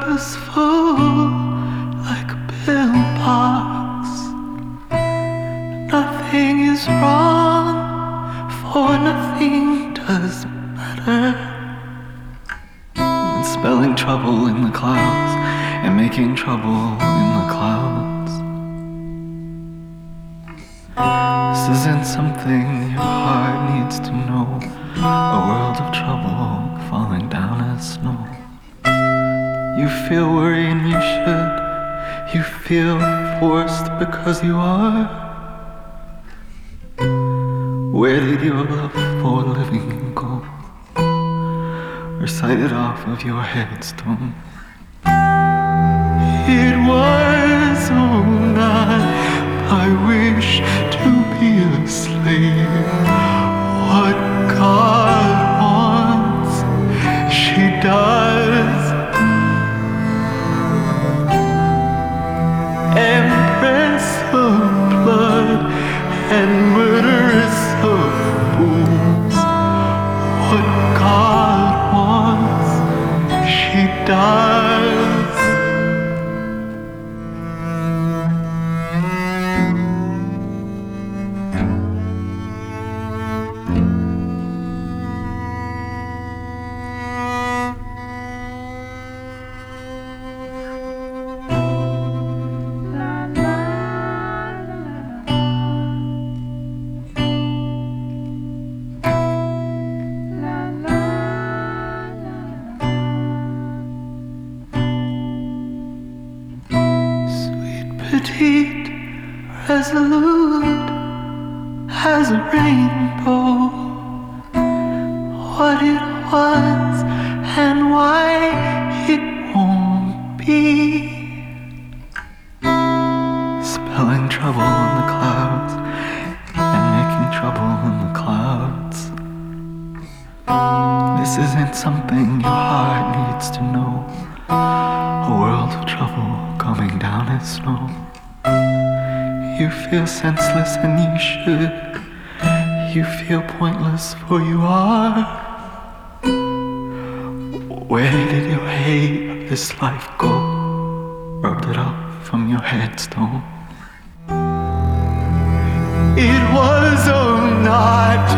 purposeful like a pillbox. Nothing is wrong, for nothing does matter. And spelling trouble in the clouds and making trouble in the clouds. This isn't something your heart needs to know. A world of trouble falling down as snow. You feel worried and you should. You feel forced because you are. Where did your love for living go? Recite it off of your headstone. Of blood and murderess Petite, resolute as a rainbow. What it was and why it won't be. Spelling trouble in the clouds and making trouble in the clouds. This isn't something your heart needs to know. A world of trouble coming down as snow. You feel senseless and you should. You feel pointless for you are. Where did your hate of this life go? Rubbed it off from your headstone. It was oh not